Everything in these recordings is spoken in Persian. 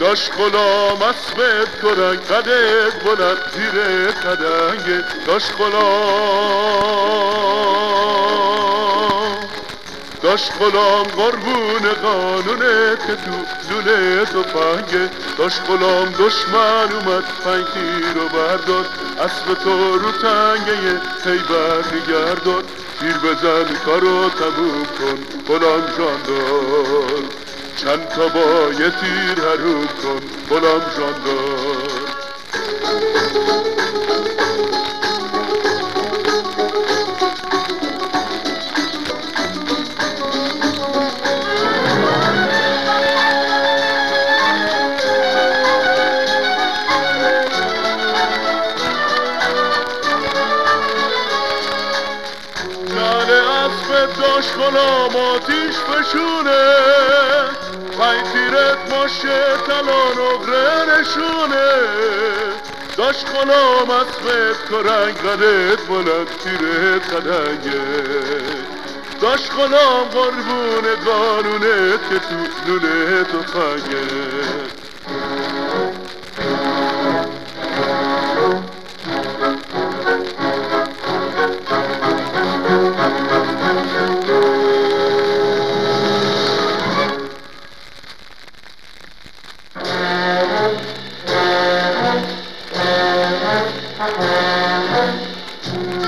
داشت غلام اسبت کرنگ قدت بلند زیر قدنگ. داشت غلام. داشت غلام قربون قانونه که تو لوله تو پنگه داشت غلام دشمن اومد پنگ تیر و برداد اسب تو رو تنگه پی برگرداد تیر بزن کارو تموم کن غلام جاندار چند تا با یه تیر حروم کن غلام جاندار غلام آتیش بشونه پنج تیرت ماشه تلان اغره نشونه. داشت غلام اسبت کرنگ قدت بلند تیرت قدنگه. داشت غلام قربون قانونت که تو لوله تو خنگه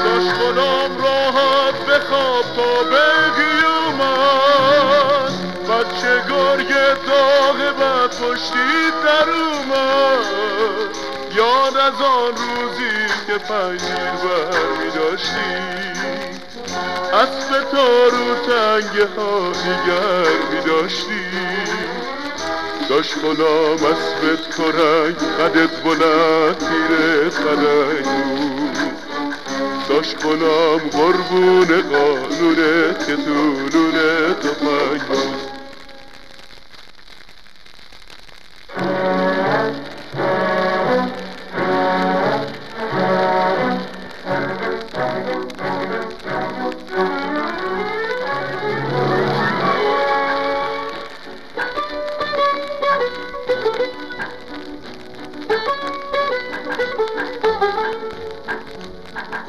داشت غلام راحت بخواب تا بگی اومد. بچه گرگ داغ بد پشتی در اومد. یاد از آن روزی که پنجیر برمی داشتی. اسب تا رو تنگه ها دیگر می داشتی. داشت غلام اسبت کرنگ قدت بلند تیرت بود داشت غلام قربون قانونت که تو لونه تو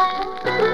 Música